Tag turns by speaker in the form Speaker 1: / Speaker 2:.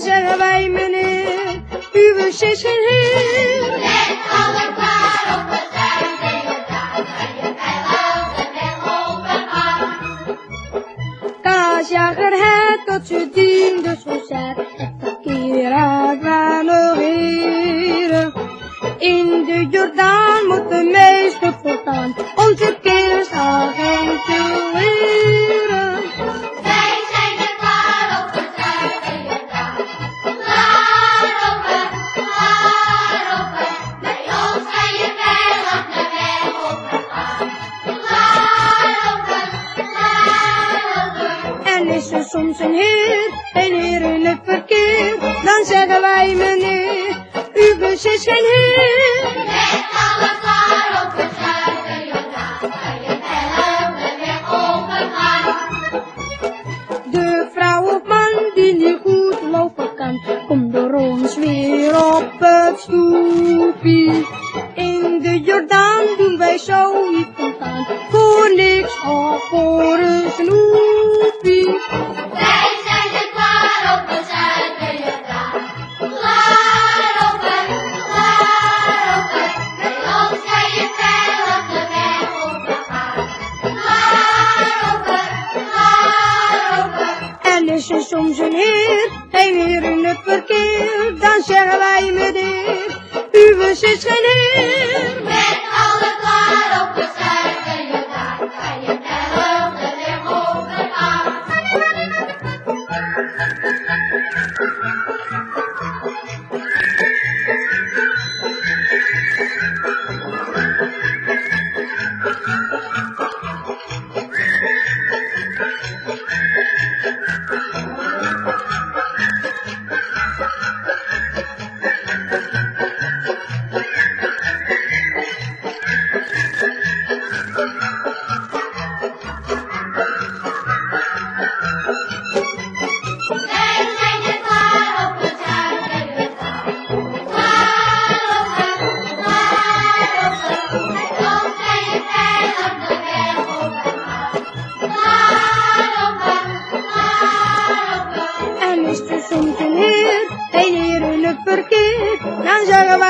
Speaker 1: zeggen wij meneer, uw bus is geen heer. Met alle klaar
Speaker 2: op het zijn, zingen daar, je pijlen en open arm. Kaasjager het tot u diende zo verzet, verkeer van de heren. In de Jordaan
Speaker 1: moet de meester voortaan onze is er soms een heer, een heer in het verkeer, dan zeggen wij meneer, uw bus is geen heer.
Speaker 2: Met alle klaar op de zuiden Jordaan. Kan je de weg overgaan.
Speaker 1: De vrouw of man die niet goed lopen kan, komt door ons weer op het stoepie. In de Jordaan doen wij zo voor een snoepie.
Speaker 2: Wij zijn er klaar op de zuiden Jordaan. Waarover, waarover, bij ons kan je veilig de weg overgaan. Waarover, waarover.
Speaker 1: En is er soms een heer, een heer in het verkeer, dan zeggen wij meneer, uw is geen heer. Heer in het verkeer,